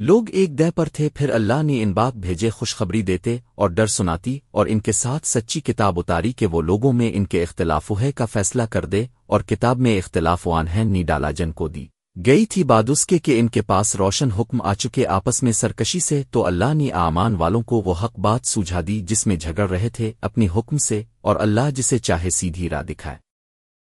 لوگ ایک دہ پر تھے، پھر اللہ نے ان بات بھیجے، خوشخبری دیتے اور ڈر سناتی اور ان کے ساتھ سچی کتاب اتاری کہ وہ لوگوں میں ان کے اختلاف ہے کا فیصلہ کر دے اور کتاب میں اختلاف وان ہے، نی ڈالا جن کو دی۔ گئی تھی بادس اس کے کہ ان کے پاس روشن حکم آ چکے آپس میں سرکشی سے، تو اللہ نے آمان والوں کو وہ حق بات سوجھا دی جس میں جھگڑ رہے تھے اپنی حکم سے اور اللہ جسے چاہے سیدھی راہ دکھائے۔